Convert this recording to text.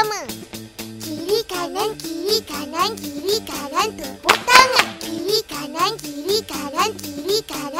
bersama. Kiri kanan kiri kanan kiri kanan tepuk tangan. Kiri kanan kiri kanan kiri kanan